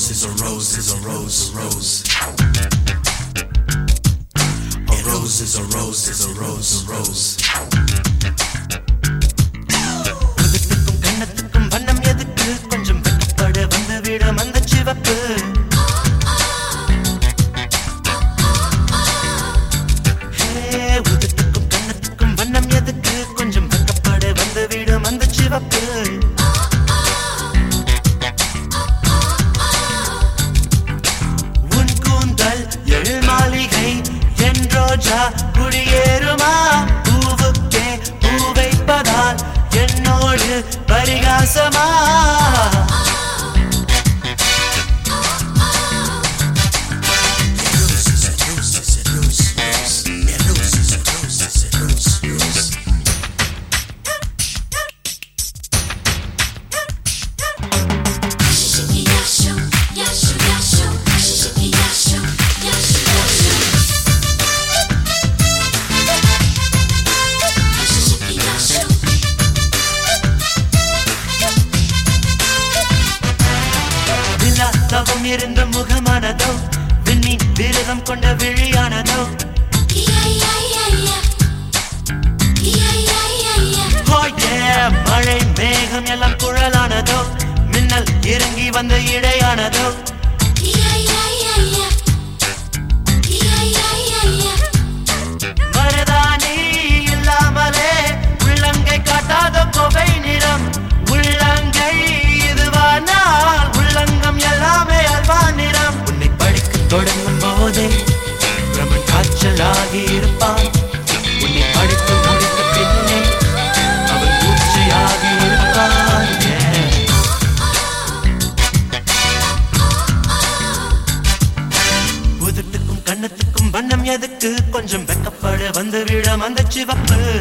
rose is a rose is a rose, a rose. A rose is a rose is a rose, a rose. என் ரோஜா குடியேறுமா? பூவுக்கே பூ வைப்பதால் என்னோடு பரிகாசமா? இருந்த முகமானதோ? விண்ணி விரதம் கொண்ட விழியானதோ? Oh, மழை மேகம் எல்லாம் குழலானதோ? மின்னல் இறங்கி வந்த இடையானதோ? இருப்பான். உன்னை படித்து முடித்த பின்னே அவன் இருப்பான். உதட்டுக்கும் கண்ணத்துக்கும் வண்ணம் எதுக்கு? கொஞ்சம் வெக்கப்பட வந்து அந்த சிவப்பு.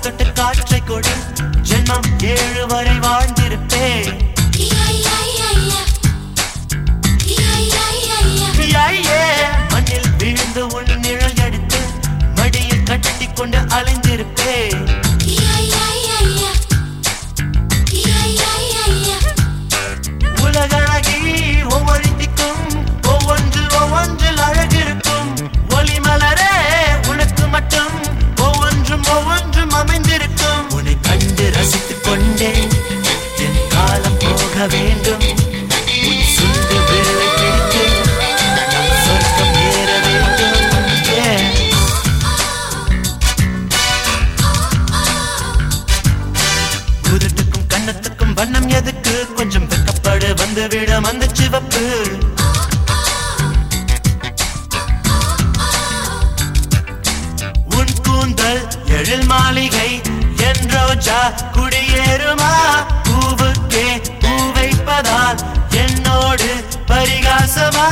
தொட்டு காற்றை கொடு. ஜென்மம் ஏழு வரை நான் எதுக்கு? கொஞ்சம் வெக்கப்படு வந்துவிடும் அந்த சிவப்பு. உன் கூந்தல் எழில் மாளிகை என் ரோஜா குடியேறுமா? பூவுக்கே பூ வைப்பதால் என்னோடு பரிகாசமா?